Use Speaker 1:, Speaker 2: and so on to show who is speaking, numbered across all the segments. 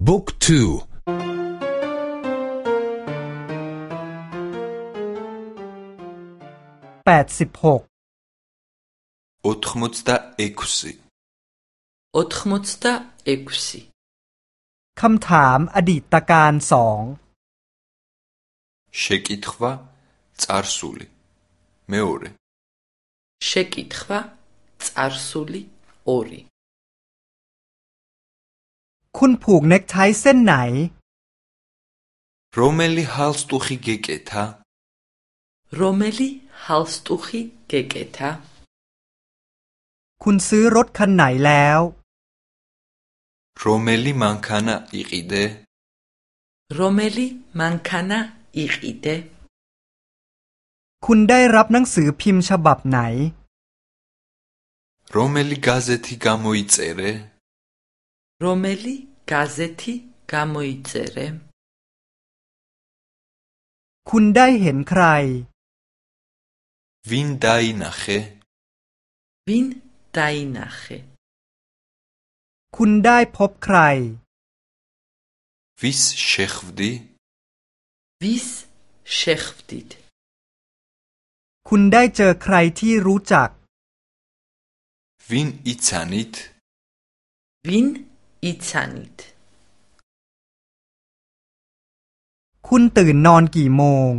Speaker 1: Book 2 86 86คำ ถาม อดีตการ2 შეკითხვა царсули მეორე შეკითხვა царсули 2คุณผูกเน็กไทเส้นไหนโรเมลีฮ ა ลสตูฮิเกเกตาโรเมลีฮ ა ลสตูฮิเกเกตาคุณซื้อรถคันไหนแล้วเมลีมังคานาอิกิเดโรเมลีมังคานาอิกิเดคุณได้รับหนังสือพิมพ์ฉบับไหน რომელი გაზეთი გ ა มอิเซเรโรเมลี გაზეთი გ ა ม ო ი წ ე რ ე คุณได้เห็นใครวินไดนาเ ხ ე ვინ დაინახე? คุณได้พบใครวิสเชฟดีวิสเชฟ ხ ვ დ คุณได้เจอใครที่รู้จัก ვინ იცანით? ვინ itzanit คุณตื่นนอนกี่โมง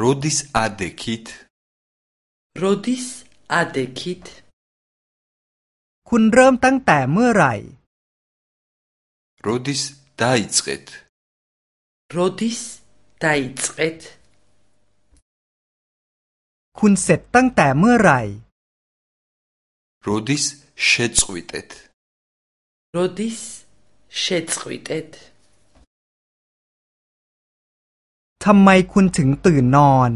Speaker 1: Rodis adekit Rodis adekit คุณเริ่มตั้งแต่เมื่อไหร่ Rodis daitzget Rodis daitzget คุณเสร็จตั้งแต่เมื่อไหร่ Rodis shetzvitet როდის შეწყვიტეთ ทำไมคุณถึงตื่นนอน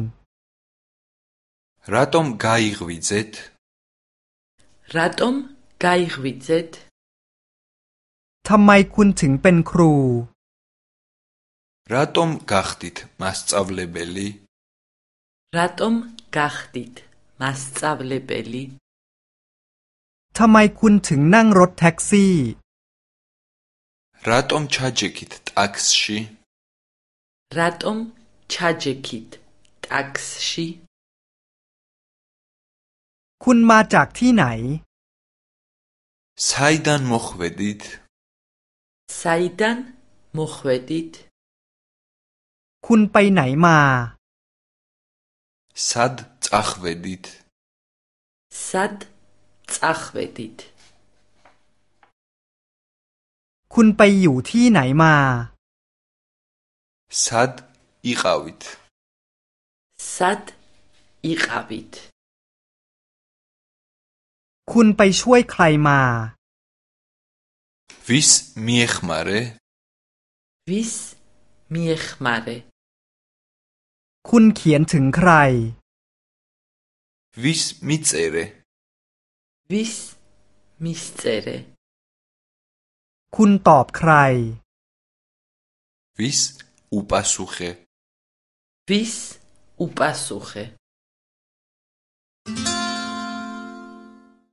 Speaker 1: რატომ გაიღვიძეთ? რატომ გაიღვიძეთ? ทำไมคุณถึงเป็นครู რატომ გახდით მასწავლებელი? რატომ გახდით მასწავლებელი? ทำไมคุณถึงนั่งรถแท็กซี่ რატომ ჩაჯექით ტაქსში? რატომ ჩაჯექით ტაქსში? კუნ მა ჯაკ თი ნაი? საიდან მოხვედით? საიდან მოხვედით? კუნ პაი ნაი მა? სად წახვედით? სად წახვედით? คุณไปอยู่ที่ไหนมาซัดอีกาวิตซัดอีกาวิต คุณไปช่วยใครมา วิสมีเอขมาเร วิสมีเอขมาเร คุณเขียนถึงใคร วิส มิเซเร วิส มิเซเรคุณตอบใคร วิส อุปสุเขวิส อุปสุเข